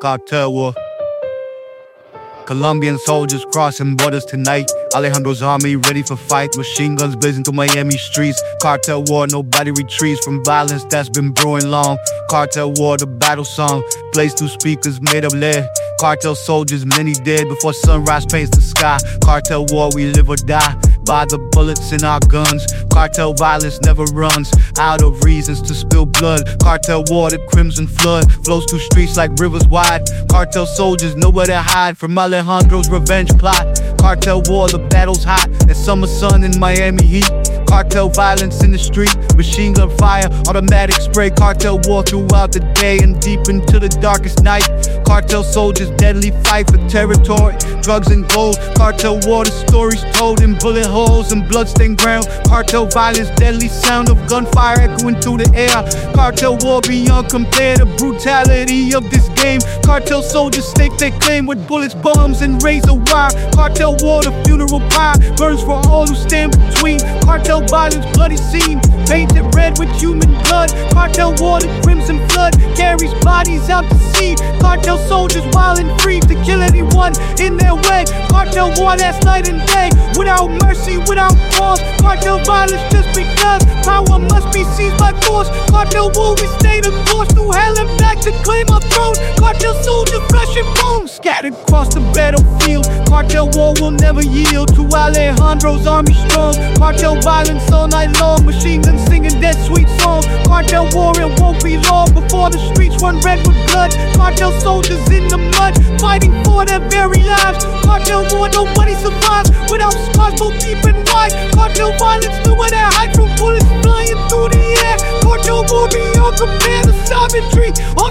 Cartel war. Colombian soldiers crossing borders tonight. Alejandro's army ready for fight. Machine guns blazing through Miami streets. Cartel war, nobody retreats from violence that's been brewing long. Cartel war, the battle song. Plays through speakers made of lead. Cartel soldiers, many dead before sunrise paints the sky. Cartel war, we live or die by the bullets in our guns. Cartel violence never runs out of reasons to spill blood. Cartel war, the crimson flood flows through streets like rivers wide. Cartel soldiers, nowhere to hide from Alejandro's revenge plot. Cartel war, the battle's hot. That summer sun in Miami heat. Cartel violence in the street, machine gun fire, automatic spray. Cartel war throughout the day and deep into the darkest night. Cartel soldiers deadly fight for territory, drugs and gold. Cartel war, the stories told in bullet holes and bloodstained ground. Cartel violence, deadly sound of gunfire echoing through the air. Cartel war beyond compare the brutality of this game. Cartel soldiers stake their claim with bullets, bombs, and razor wire. Cartel war, the funeral pyre burns for all who stand between. Cartel violence, bloody scene, painted red with human blood. Cartel war, the crimson flood carries bodies out to sea. Cartel soldiers wild and free to kill anyone in their way. Cartel war, that's night and day, without mercy, without pause. Cartel violence just because power must be seized by force. Cartel war, we stay the course through hell and back to claim our throne. Cartel soldiers, flesh and bones scattered across the battlefield. Cartel war will never yield to Alejandro's army strong. Cartel violence all night long, machine guns singing that sweet song. Cartel war, it won't be long before the streets run red with blood. Cartel soldiers in the mud, fighting for their very lives. Cartel war, nobody survives without scars both deep and wide. Cartel violence, nowhere to hide from bullets flying through the air. Cartel war beyond compare the savagery of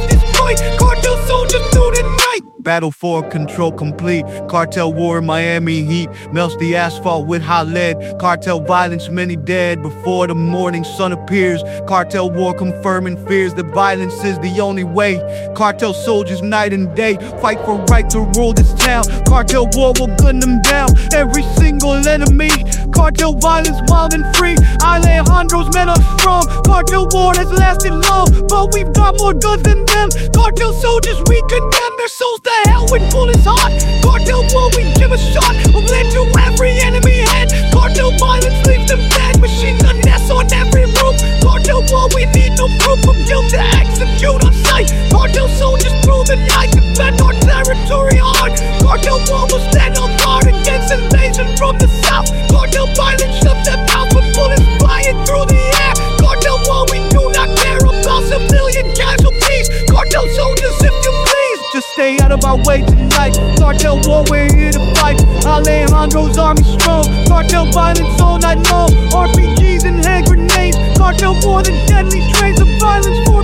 Battle for control complete. Cartel war Miami heat melts the asphalt with hot lead. Cartel violence, many dead before the morning sun appears. Cartel war confirming fears that violence is the only way. Cartel soldiers night and day fight for right to rule this town. Cartel war will gun them down. Every single enemy. Cartel violence wild and free. Alejandro's men are strong. Cartel war has lasted long, but we've got more guns than them. Cartel soldiers, we condemn their souls to hell with bullets hot. Cartel war, we give a shot. We'll lead to every enemy head. Cartel violence leaves them dead. Machine gun nests on every roof. Cartel war, we need no proof of guilt to execute on sight. Cartel soldiers through the night defend our territory hard. Cartel war will stand on guard against invasion from the south. Cartel violence stay out of our way tonight. Cartel war, we're here to fight. Alejandro's army strong. Cartel violence all night long. RPGs and hand grenades. Cartel war, the deadly trains of violence for